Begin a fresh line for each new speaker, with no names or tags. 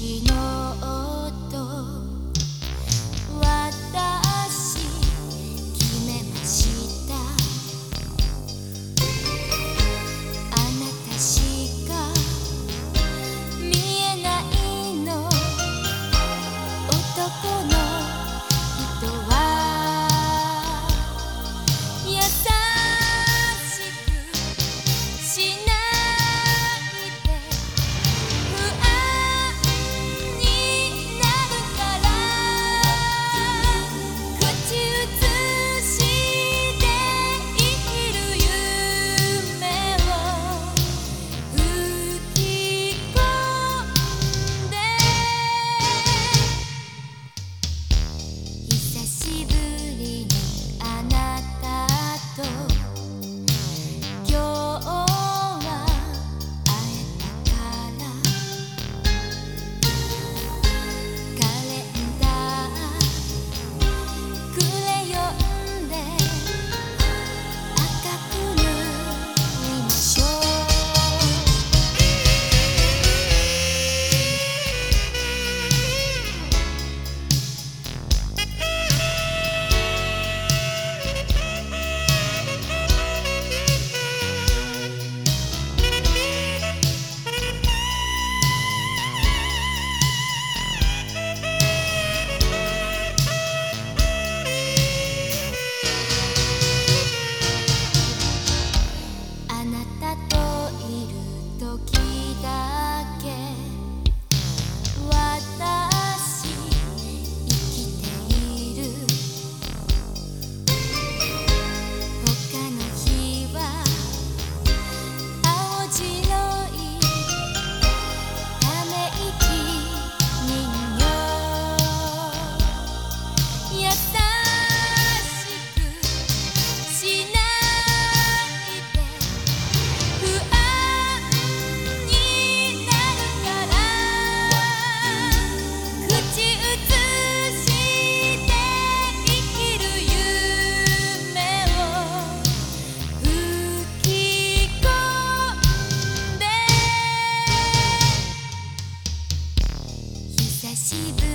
синей. see the